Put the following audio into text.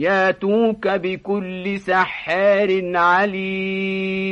ياتوك بكل سحار عليم.